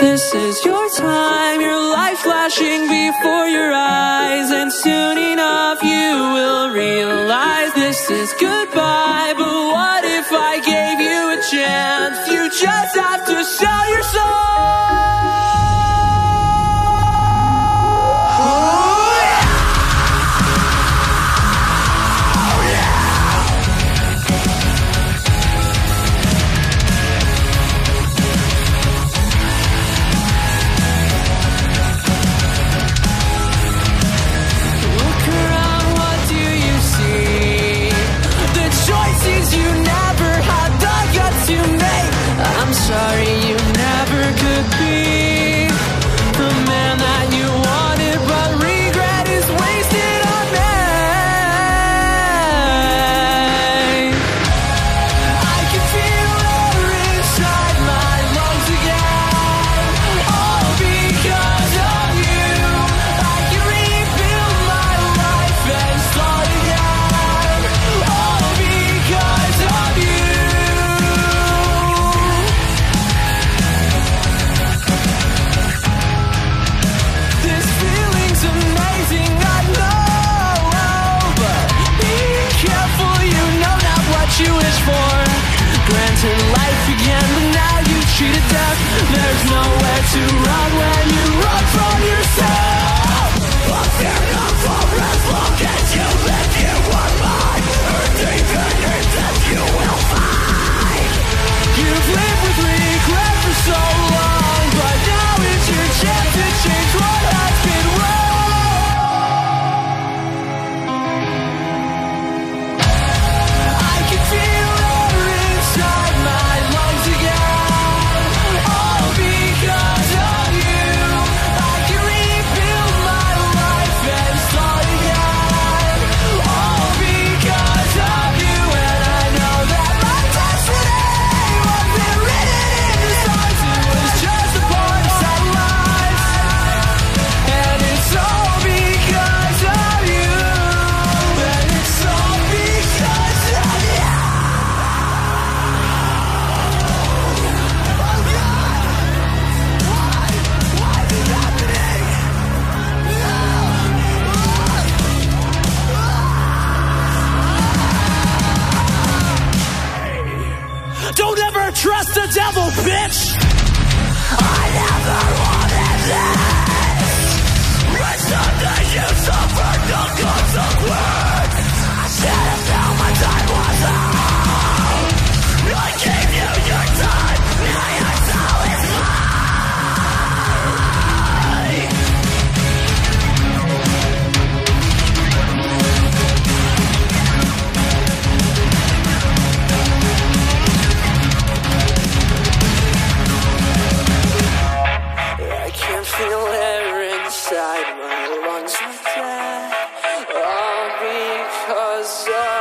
This is your time, your life flashing before your eyes, and soon enough you will realize this is goodbye. But what if I gave you a chance? You just have to sell your soul. bitch. I never outside.